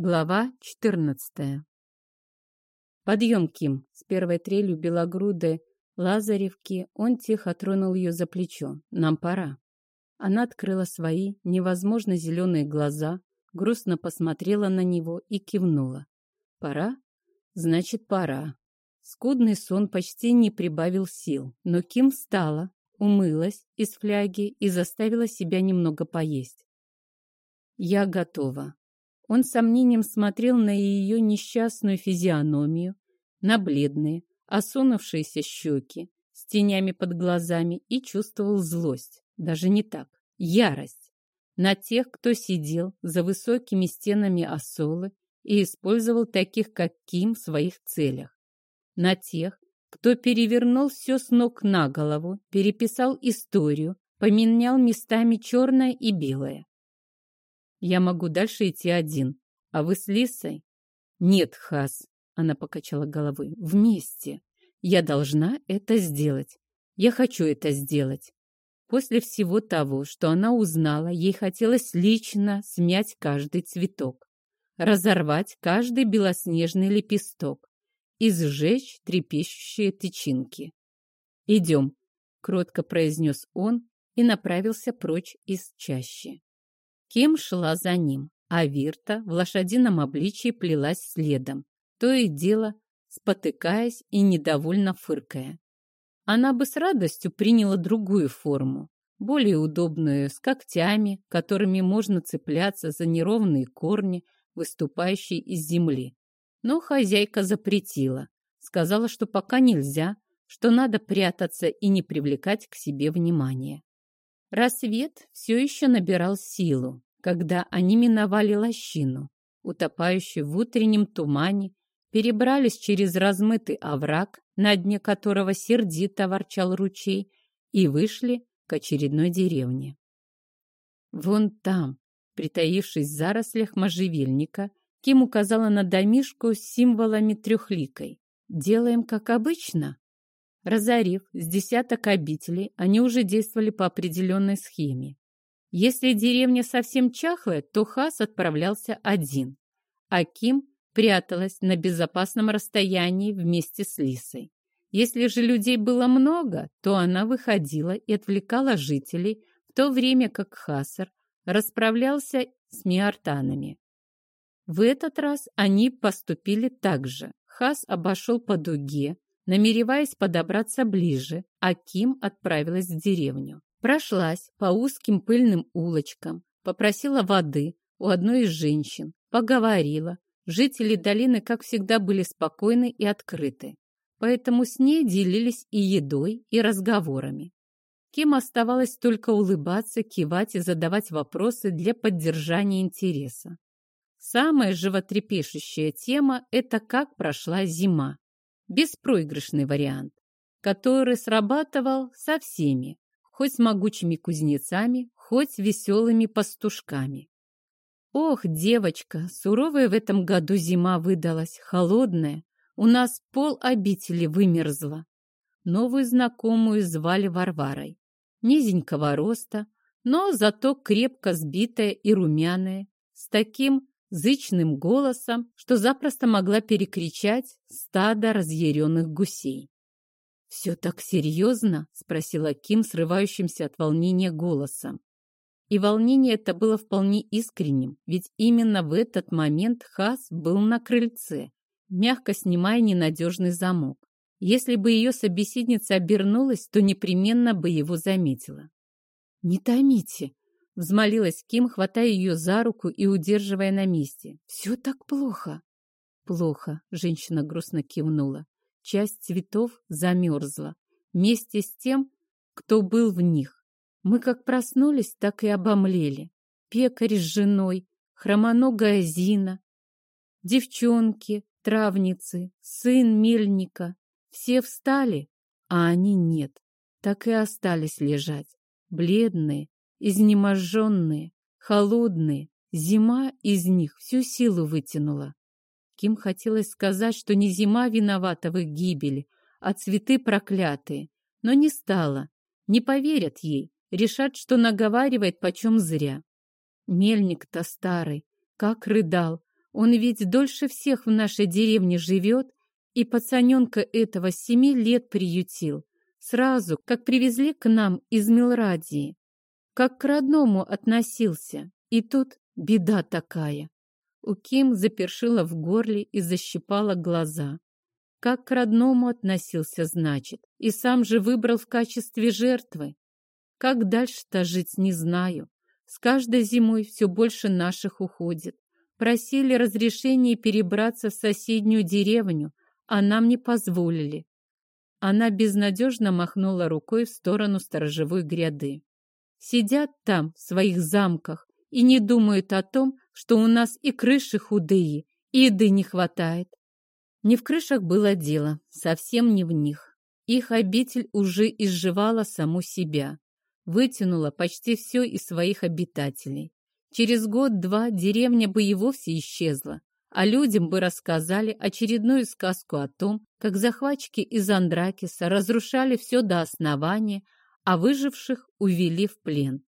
Глава 14 «Подъем, Ким!» С первой трелью белогрудой Лазаревки он тихо тронул ее за плечо. «Нам пора». Она открыла свои невозможно зеленые глаза, грустно посмотрела на него и кивнула. «Пора? Значит, пора». Скудный сон почти не прибавил сил, но Ким встала, умылась из фляги и заставила себя немного поесть. «Я готова», он с сомнением смотрел на ее несчастную физиономию, на бледные, осунувшиеся щеки, с тенями под глазами и чувствовал злость. Даже не так, ярость. На тех, кто сидел за высокими стенами осолы и использовал таких, как Ким, в своих целях. На тех, кто перевернул все с ног на голову, переписал историю, поменял местами черное и белое. Я могу дальше идти один. А вы с Лисой? Нет, Хас, она покачала головой. Вместе. Я должна это сделать. Я хочу это сделать. После всего того, что она узнала, ей хотелось лично смять каждый цветок, разорвать каждый белоснежный лепесток и сжечь трепещущие тычинки. «Идем», — кротко произнес он и направился прочь из чащи. Ким шла за ним, а Вирта в лошадином обличии плелась следом, то и дело спотыкаясь и недовольно фыркая. Она бы с радостью приняла другую форму, более удобную, с когтями, которыми можно цепляться за неровные корни, выступающие из земли. Но хозяйка запретила, сказала, что пока нельзя, что надо прятаться и не привлекать к себе внимания. Рассвет все еще набирал силу, когда они миновали лощину, утопающую в утреннем тумане, перебрались через размытый овраг, на дне которого сердито ворчал ручей, и вышли к очередной деревне. Вон там, притаившись в зарослях можжевельника, Ким указала на домишку с символами трехликой. «Делаем, как обычно?» Разорив с десяток обителей, они уже действовали по определенной схеме. Если деревня совсем чахлая, то Хас отправлялся один, а Ким пряталась на безопасном расстоянии вместе с Лисой. Если же людей было много, то она выходила и отвлекала жителей, в то время как Хасар расправлялся с миартанами. В этот раз они поступили так же. Хас обошел по дуге, намереваясь подобраться ближе, а Ким отправилась в деревню. Прошлась по узким пыльным улочкам, попросила воды у одной из женщин, поговорила. Жители долины, как всегда, были спокойны и открыты, поэтому с ней делились и едой, и разговорами. Ким оставалось только улыбаться, кивать и задавать вопросы для поддержания интереса. Самая животрепещущая тема – это как прошла зима беспроигрышный вариант, который срабатывал со всеми, хоть с могучими кузнецами, хоть веселыми пастушками. Ох, девочка, суровая в этом году зима выдалась, холодная. У нас пол обители вымерзла. Новую знакомую звали Варварой. Низенького роста, но зато крепко сбитая и румяная, с таким зычным голосом, что запросто могла перекричать стадо разъяренных гусей. «Все так серьезно?» — спросила Ким, срывающимся от волнения голосом. И волнение это было вполне искренним, ведь именно в этот момент Хас был на крыльце, мягко снимая ненадежный замок. Если бы ее собеседница обернулась, то непременно бы его заметила. «Не томите!» Взмолилась Ким, хватая ее за руку и удерживая на месте. «Все так плохо». «Плохо», — женщина грустно кивнула. Часть цветов замерзла. Вместе с тем, кто был в них. Мы как проснулись, так и обомлели. Пекарь с женой, хромоногая Зина, девчонки, травницы, сын мельника. Все встали, а они нет. Так и остались лежать, бледные, изнеможенные, холодные. Зима из них всю силу вытянула. Ким хотелось сказать, что не зима виновата в их гибели, а цветы проклятые, но не стала. Не поверят ей, решат, что наговаривает почем зря. Мельник-то старый, как рыдал. Он ведь дольше всех в нашей деревне живет, и пацаненка этого семи лет приютил. Сразу, как привезли к нам из Милрадии. Как к родному относился. И тут беда такая. У Ким запершила в горле и защипала глаза. Как к родному относился, значит, и сам же выбрал в качестве жертвы. Как дальше-то жить, не знаю. С каждой зимой все больше наших уходит. Просили разрешения перебраться в соседнюю деревню, а нам не позволили. Она безнадежно махнула рукой в сторону сторожевой гряды. Сидят там, в своих замках, и не думают о том, что у нас и крыши худые, и еды не хватает. Не в крышах было дело, совсем не в них. Их обитель уже изживала саму себя, вытянула почти все из своих обитателей. Через год-два деревня бы и вовсе исчезла, а людям бы рассказали очередную сказку о том, как захватчики из Андракиса разрушали все до основания, а выживших увели в плен.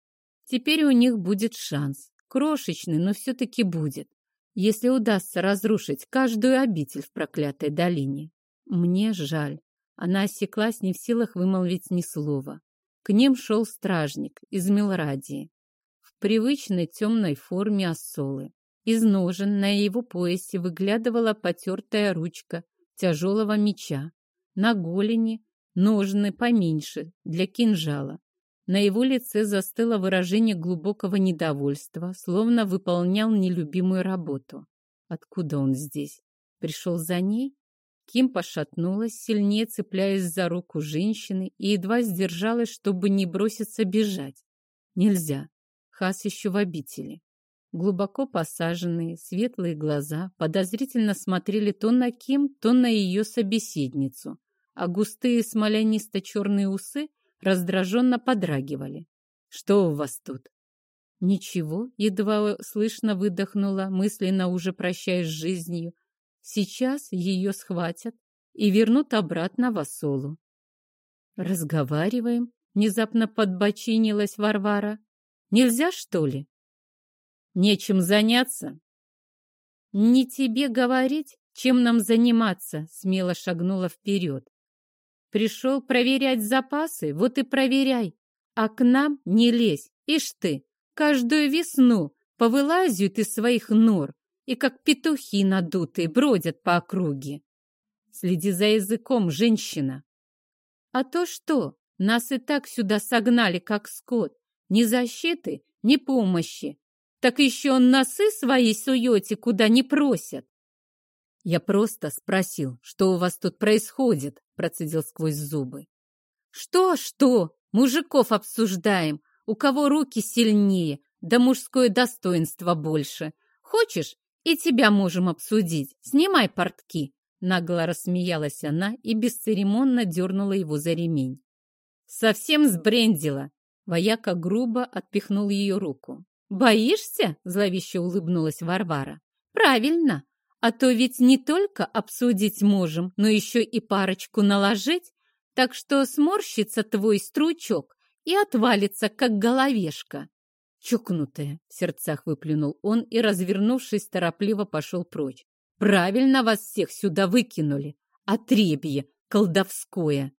Теперь у них будет шанс. Крошечный, но все-таки будет. Если удастся разрушить каждую обитель в проклятой долине. Мне жаль. Она осеклась, не в силах вымолвить ни слова. К ним шел стражник из Милрадии. В привычной темной форме осолы. Из ножен на его поясе выглядывала потертая ручка тяжелого меча. На голени ножны поменьше, для кинжала. На его лице застыло выражение глубокого недовольства, словно выполнял нелюбимую работу. Откуда он здесь? Пришел за ней? Ким пошатнулась, сильнее цепляясь за руку женщины и едва сдержалась, чтобы не броситься бежать. Нельзя. Хас еще в обители. Глубоко посаженные, светлые глаза подозрительно смотрели то на Ким, то на ее собеседницу, а густые смолянисто-черные усы раздраженно подрагивали. «Что у вас тут?» «Ничего», — едва слышно выдохнула, мысленно уже прощаясь с жизнью. «Сейчас ее схватят и вернут обратно в Осолу». «Разговариваем», — внезапно подбочинилась Варвара. «Нельзя, что ли?» «Нечем заняться». «Не тебе говорить, чем нам заниматься», — смело шагнула вперед. Пришел проверять запасы, вот и проверяй. А к нам не лезь, ишь ты, каждую весну повылазят из своих нор и как петухи надутые бродят по округе. Следи за языком, женщина. А то что, нас и так сюда согнали, как скот. Ни защиты, ни помощи. Так еще носы свои суете, куда не просят. Я просто спросил, что у вас тут происходит, процедил сквозь зубы. Что, что? Мужиков обсуждаем. У кого руки сильнее, да мужское достоинство больше. Хочешь, и тебя можем обсудить. Снимай портки. Нагло рассмеялась она и бесцеремонно дернула его за ремень. Совсем сбрендила. Вояка грубо отпихнул ее руку. «Боишься?» – зловеще улыбнулась Варвара. «Правильно. А то ведь не только обсудить можем, но еще и парочку наложить, так что сморщится твой стручок и отвалится, как головешка. Чукнутая, в сердцах выплюнул он и, развернувшись, торопливо пошел прочь. Правильно вас всех сюда выкинули. Отребье колдовское.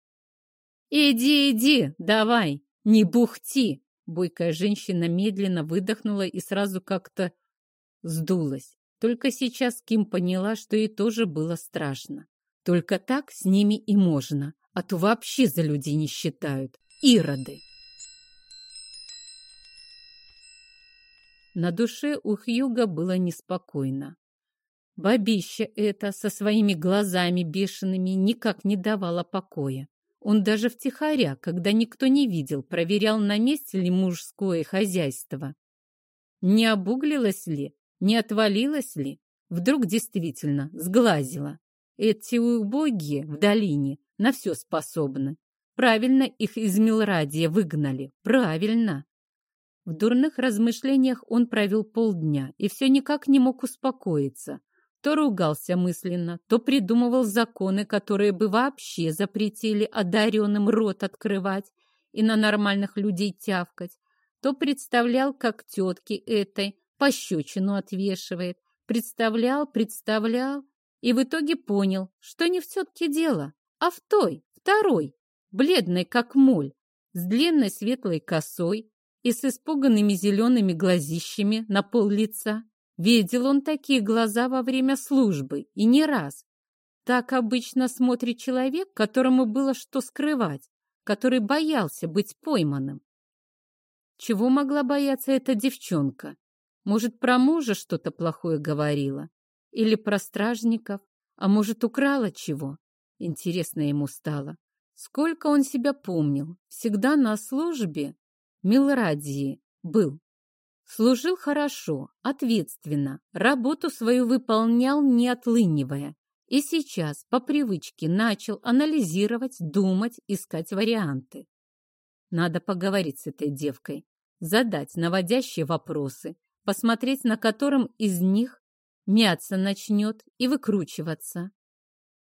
Иди, иди, давай, не бухти. Бойкая женщина медленно выдохнула и сразу как-то сдулась. Только сейчас Ким поняла, что ей тоже было страшно. Только так с ними и можно, а то вообще за людей не считают. Ироды. На душе у Хьюга было неспокойно. Бабища эта со своими глазами бешеными никак не давала покоя. Он даже втихаря, когда никто не видел, проверял, на месте ли мужское хозяйство. Не обуглилось ли, не отвалилась ли? Вдруг действительно сглазила? Эти убогие в долине на все способны. Правильно их из Милрадия выгнали. Правильно. В дурных размышлениях он провел полдня и все никак не мог успокоиться. То ругался мысленно, то придумывал законы, которые бы вообще запретили одаренным рот открывать и на нормальных людей тявкать, то представлял, как тетки этой пощечину отвешивает, Представлял, представлял и в итоге понял, что не в тетке дело, а в той, второй, бледной как моль, с длинной светлой косой и с испуганными зелеными глазищами на пол лица. Видел он такие глаза во время службы, и не раз. Так обычно смотрит человек, которому было что скрывать, который боялся быть пойманным. Чего могла бояться эта девчонка? Может, про мужа что-то плохое говорила? Или про стражников? А может, украла чего? Интересно ему стало. Сколько он себя помнил. Всегда на службе Милрадии был. Служил хорошо, ответственно, работу свою выполнял, не отлынивая. И сейчас по привычке начал анализировать, думать, искать варианты. Надо поговорить с этой девкой, задать наводящие вопросы, посмотреть, на котором из них мяться начнет и выкручиваться.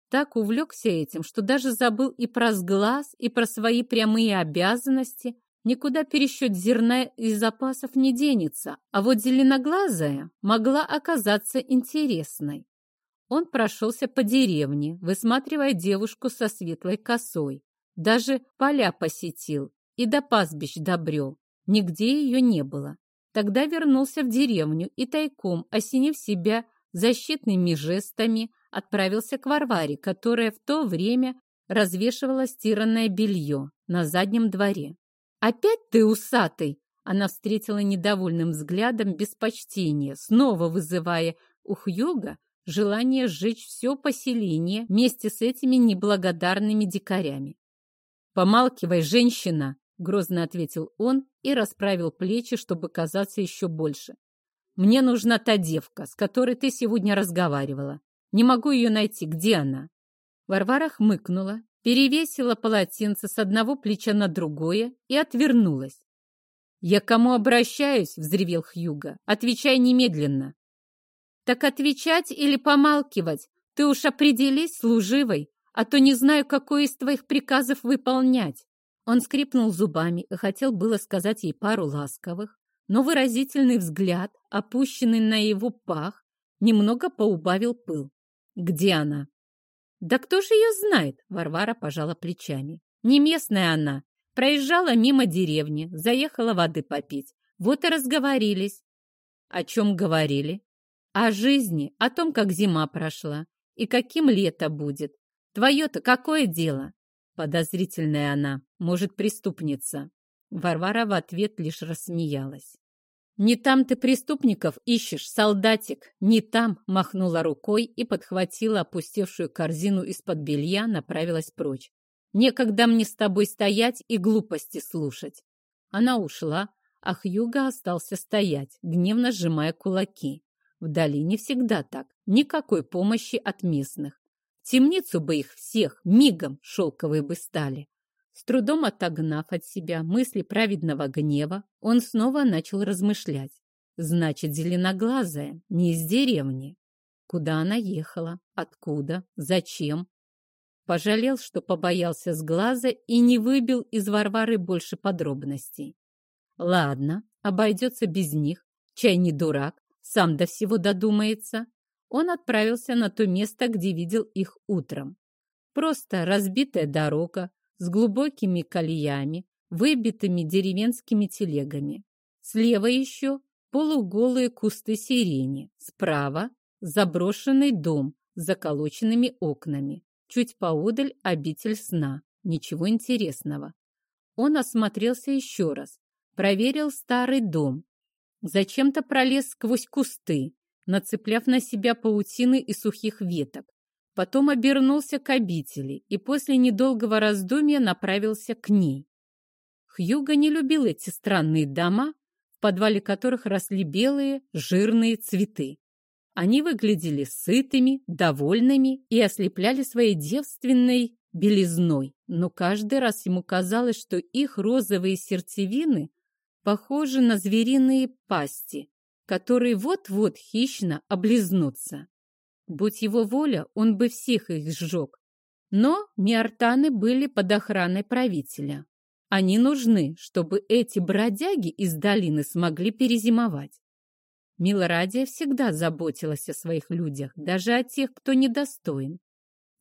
Так увлекся этим, что даже забыл и про сглаз, и про свои прямые обязанности. Никуда пересчет зерна из запасов не денется, а вот зеленоглазая могла оказаться интересной. Он прошелся по деревне, высматривая девушку со светлой косой. Даже поля посетил и до пастбищ добрел. Нигде ее не было. Тогда вернулся в деревню и тайком, осенив себя защитными жестами, отправился к Варваре, которая в то время развешивала стиранное белье на заднем дворе. «Опять ты усатый!» Она встретила недовольным взглядом без почтения, снова вызывая у Хьюга желание сжечь все поселение вместе с этими неблагодарными дикарями. «Помалкивай, женщина!» Грозно ответил он и расправил плечи, чтобы казаться еще больше. «Мне нужна та девка, с которой ты сегодня разговаривала. Не могу ее найти. Где она?» Варвара хмыкнула, перевесила полотенце с одного плеча на другое и отвернулась. «Я кому обращаюсь?» — взревел Хьюга. «Отвечай немедленно». «Так отвечать или помалкивать? Ты уж определись, служивой, а то не знаю, какой из твоих приказов выполнять». Он скрипнул зубами и хотел было сказать ей пару ласковых, но выразительный взгляд, опущенный на его пах, немного поубавил пыл. «Где она?» «Да кто же ее знает?» — Варвара пожала плечами. «Не местная она. Проезжала мимо деревни, заехала воды попить. Вот и разговорились». «О чем говорили?» «О жизни, о том, как зима прошла и каким лето будет. Твое-то какое дело?» Подозрительная она, может, преступница. Варвара в ответ лишь рассмеялась. «Не там ты преступников ищешь, солдатик, не там!» махнула рукой и подхватила опустевшую корзину из-под белья, направилась прочь. «Некогда мне с тобой стоять и глупости слушать!» Она ушла, а Хьюга остался стоять, гневно сжимая кулаки. Вдали не всегда так, никакой помощи от местных темницу бы их всех, мигом шелковые бы стали. С трудом отогнав от себя мысли праведного гнева, он снова начал размышлять. Значит, зеленоглазая, не из деревни. Куда она ехала? Откуда? Зачем? Пожалел, что побоялся с глаза и не выбил из Варвары больше подробностей. Ладно, обойдется без них. Чай не дурак, сам до всего додумается он отправился на то место, где видел их утром. Просто разбитая дорога с глубокими колеями, выбитыми деревенскими телегами. Слева еще полуголые кусты сирени. Справа заброшенный дом с заколоченными окнами. Чуть поодаль обитель сна. Ничего интересного. Он осмотрелся еще раз. Проверил старый дом. Зачем-то пролез сквозь кусты, нацепляв на себя паутины и сухих веток. Потом обернулся к обители и после недолгого раздумья направился к ней. Хьюго не любил эти странные дома, в подвале которых росли белые, жирные цветы. Они выглядели сытыми, довольными и ослепляли своей девственной белизной, но каждый раз ему казалось, что их розовые сердцевины похожи на звериные пасти, которые вот-вот хищно облизнутся. Будь его воля, он бы всех их сжег. Но миартаны были под охраной правителя. Они нужны, чтобы эти бродяги из долины смогли перезимовать. Милорадия всегда заботилась о своих людях, даже о тех, кто недостоин.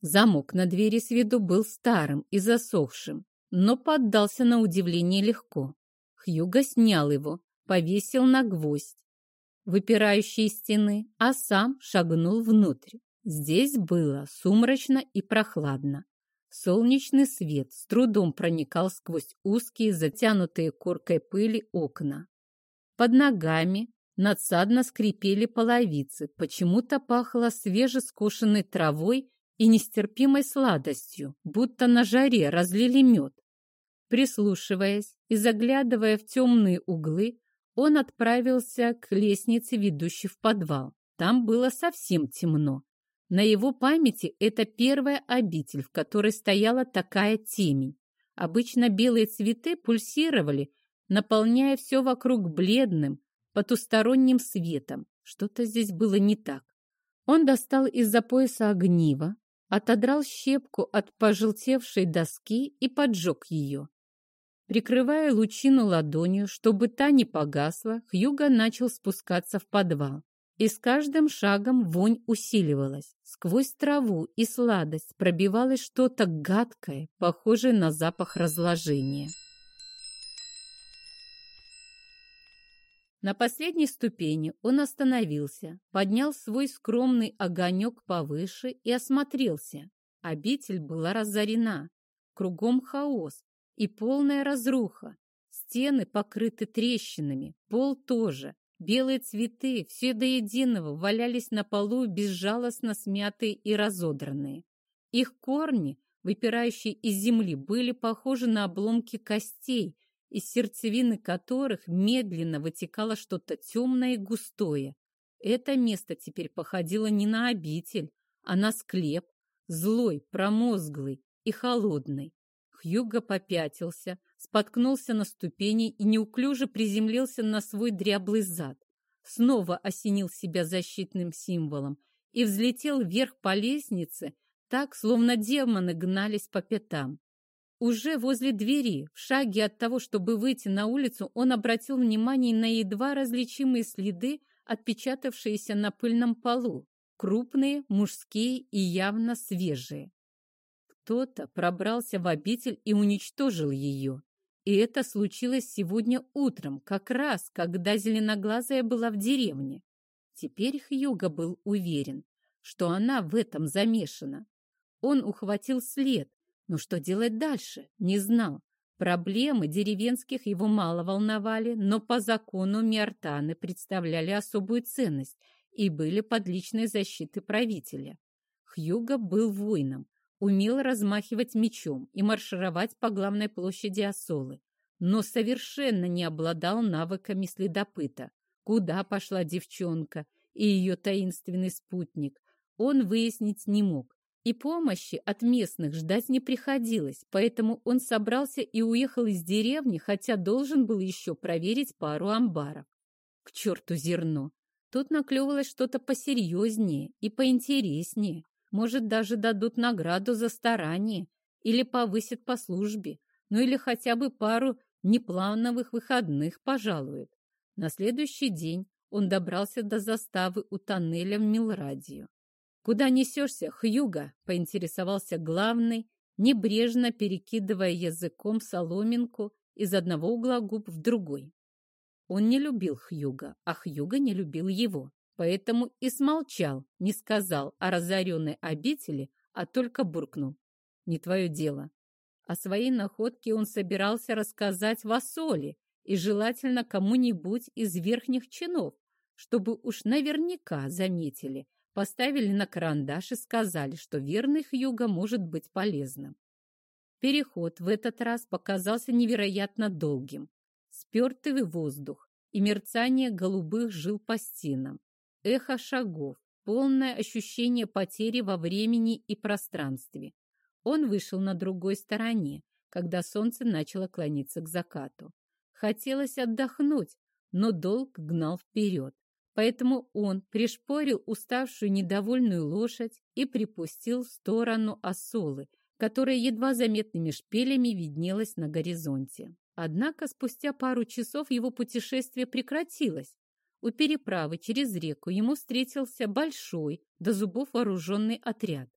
Замок на двери с виду был старым и засохшим, но поддался на удивление легко. Хьюго снял его, повесил на гвоздь, выпирающие стены, а сам шагнул внутрь. Здесь было сумрачно и прохладно. Солнечный свет с трудом проникал сквозь узкие, затянутые коркой пыли окна. Под ногами надсадно скрипели половицы, почему-то пахло свежескошенной травой и нестерпимой сладостью, будто на жаре разлили мед. Прислушиваясь и заглядывая в темные углы, он отправился к лестнице, ведущей в подвал. Там было совсем темно. На его памяти это первая обитель, в которой стояла такая темень. Обычно белые цветы пульсировали, наполняя все вокруг бледным, потусторонним светом. Что-то здесь было не так. Он достал из-за пояса огниво, отодрал щепку от пожелтевшей доски и поджег ее. Прикрывая лучину ладонью, чтобы та не погасла, Хьюго начал спускаться в подвал. И с каждым шагом вонь усиливалась. Сквозь траву и сладость пробивалось что-то гадкое, похожее на запах разложения. На последней ступени он остановился, поднял свой скромный огонек повыше и осмотрелся. Обитель была разорена. Кругом хаос, и полная разруха. Стены покрыты трещинами, пол тоже. Белые цветы, все до единого, валялись на полу безжалостно смятые и разодранные. Их корни, выпирающие из земли, были похожи на обломки костей, из сердцевины которых медленно вытекало что-то темное и густое. Это место теперь походило не на обитель, а на склеп, злой, промозглый и холодный. Хьюго попятился, споткнулся на ступени и неуклюже приземлился на свой дряблый зад. Снова осенил себя защитным символом и взлетел вверх по лестнице, так, словно демоны гнались по пятам. Уже возле двери, в шаге от того, чтобы выйти на улицу, он обратил внимание на едва различимые следы, отпечатавшиеся на пыльном полу. Крупные, мужские и явно свежие. Кто-то пробрался в обитель и уничтожил ее. И это случилось сегодня утром, как раз, когда зеленоглазая была в деревне. Теперь Хьюго был уверен, что она в этом замешана. Он ухватил след, но что делать дальше, не знал. Проблемы деревенских его мало волновали, но по закону Миартаны представляли особую ценность и были под личной защитой правителя. Хьюго был воином, умел размахивать мечом и маршировать по главной площади Осолы, но совершенно не обладал навыками следопыта. Куда пошла девчонка и ее таинственный спутник, он выяснить не мог. И помощи от местных ждать не приходилось, поэтому он собрался и уехал из деревни, хотя должен был еще проверить пару амбаров. К черту зерно! Тут наклевалось что-то посерьезнее и поинтереснее. Может, даже дадут награду за старание или повысят по службе, ну или хотя бы пару неплановых выходных пожалуют. На следующий день он добрался до заставы у тоннеля в Милрадию. «Куда несешься, Хьюга?» — поинтересовался главный, небрежно перекидывая языком соломинку из одного угла губ в другой. Он не любил Хьюга, а Хьюга не любил его поэтому и смолчал, не сказал о разоренной обители, а только буркнул. Не твое дело. О своей находке он собирался рассказать в Асоле и желательно кому-нибудь из верхних чинов, чтобы уж наверняка заметили, поставили на карандаш и сказали, что верный Хьюга может быть полезным. Переход в этот раз показался невероятно долгим. Спертый воздух и мерцание голубых жил по стенам эхо шагов, полное ощущение потери во времени и пространстве. Он вышел на другой стороне, когда солнце начало клониться к закату. Хотелось отдохнуть, но долг гнал вперед. Поэтому он пришпорил уставшую недовольную лошадь и припустил в сторону осолы, которая едва заметными шпилями виднелась на горизонте. Однако спустя пару часов его путешествие прекратилось. У переправы через реку ему встретился большой, до зубов вооруженный отряд.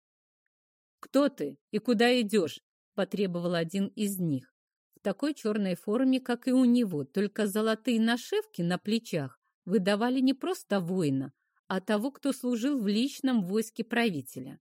«Кто ты и куда идешь?» – потребовал один из них. В такой черной форме, как и у него, только золотые нашивки на плечах выдавали не просто воина, а того, кто служил в личном войске правителя.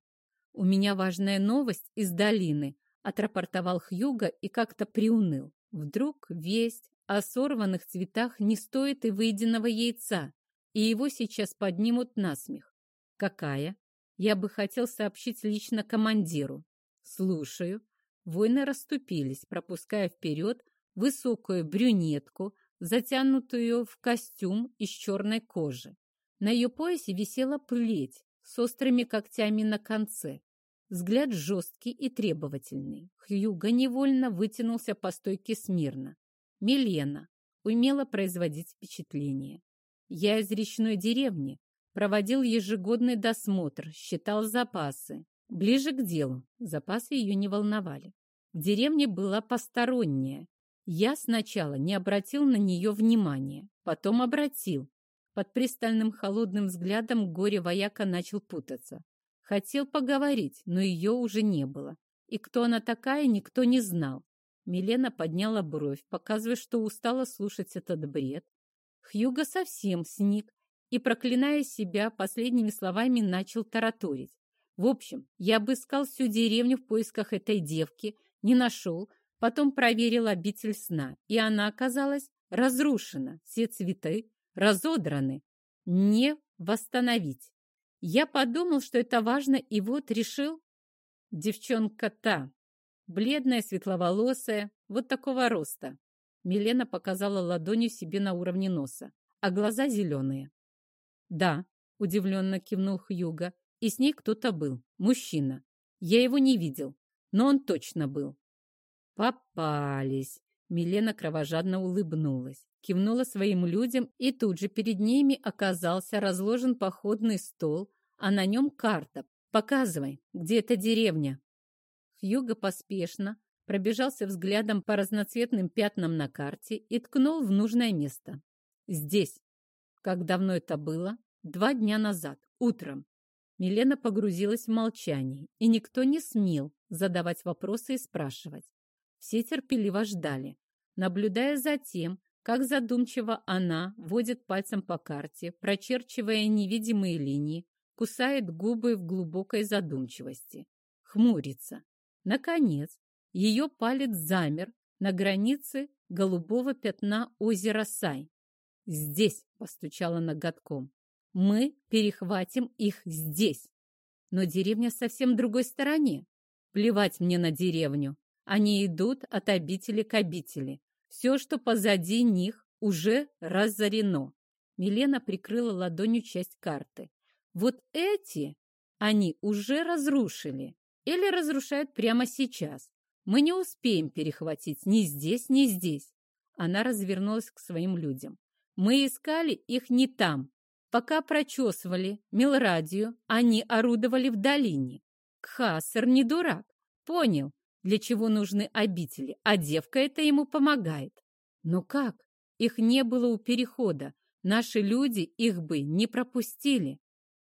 «У меня важная новость из долины», — отрапортовал Хьюга и как-то приуныл. Вдруг весть о сорванных цветах не стоит и выеденного яйца, и его сейчас поднимут на смех. «Какая?» «Я бы хотел сообщить лично командиру». «Слушаю». Воины расступились, пропуская вперед высокую брюнетку, затянутую в костюм из черной кожи. На ее поясе висела плеть с острыми когтями на конце. Взгляд жесткий и требовательный. Хьюго невольно вытянулся по стойке смирно. Милена умела производить впечатление. Я из речной деревни, проводил ежегодный досмотр, считал запасы. Ближе к делу, запасы ее не волновали. В деревне была посторонняя. Я сначала не обратил на нее внимания, потом обратил, под пристальным холодным взглядом горе-вояка начал путаться. Хотел поговорить, но ее уже не было. И кто она такая, никто не знал. Милена подняла бровь, показывая, что устала слушать этот бред. Хьюго совсем сник и, проклиная себя, последними словами начал тараторить. В общем, я обыскал всю деревню в поисках этой девки, не нашел, потом проверил обитель сна, и она оказалась разрушена. Все цветы, разодраны, не восстановить. Я подумал, что это важно, и вот решил... Девчонка та, бледная, светловолосая, вот такого роста. Милена показала ладонью себе на уровне носа, а глаза зеленые. «Да», — удивленно кивнул Хьюга, — «и с ней кто-то был, мужчина. Я его не видел, но он точно был». «Попались», — Милена кровожадно улыбнулась кивнула своим людям, и тут же перед ними оказался разложен походный стол, а на нем карта. «Показывай, где эта деревня?» Хьюго поспешно пробежался взглядом по разноцветным пятнам на карте и ткнул в нужное место. «Здесь». Как давно это было? Два дня назад, утром. Милена погрузилась в молчание, и никто не смел задавать вопросы и спрашивать. Все терпеливо ждали, наблюдая за тем, как задумчиво она водит пальцем по карте, прочерчивая невидимые линии, кусает губы в глубокой задумчивости, хмурится. Наконец, ее палец замер на границе голубого пятна озера Сай. «Здесь!» — постучала ноготком. «Мы перехватим их здесь!» Но деревня совсем другой стороне. Плевать мне на деревню. Они идут от обители к обители. Все, что позади них, уже разорено. Милена прикрыла ладонью часть карты. Вот эти они уже разрушили или разрушают прямо сейчас. Мы не успеем перехватить ни здесь, ни здесь. Она развернулась к своим людям. Мы искали их не там. Пока прочесывали Милрадию, они орудовали в долине. Кхасер не дурак. Понял, для чего нужны обители, а девка это ему помогает. Но как? Их не было у перехода. Наши люди их бы не пропустили.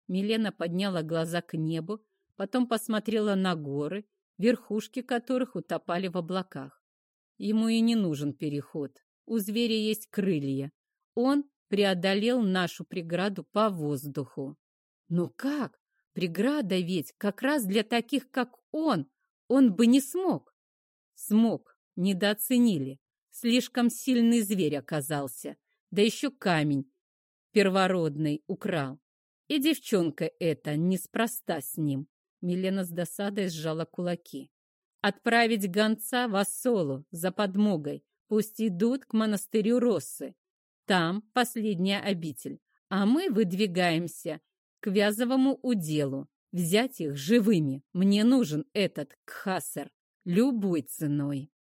Милена подняла глаза к небу, потом посмотрела на горы, верхушки которых утопали в облаках. Ему и не нужен переход. У зверя есть крылья. Он преодолел нашу преграду по воздуху. Но как? Преграда ведь как раз для таких, как он, он бы не смог. Смог, недооценили. Слишком сильный зверь оказался. Да еще камень первородный украл. И девчонка эта неспроста с ним. Милена с досадой сжала кулаки. Отправить гонца в Ассолу за подмогой. Пусть идут к монастырю Россы. Там последняя обитель. А мы выдвигаемся к Вязовому уделу. Взять их живыми. Мне нужен этот Кхасер любой ценой.